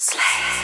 Slay.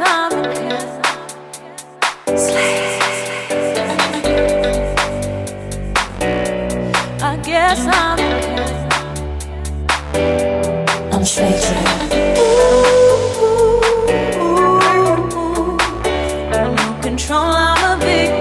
I'm. I guess I'm. I'm straight. Ooh. No control, I'm a victim.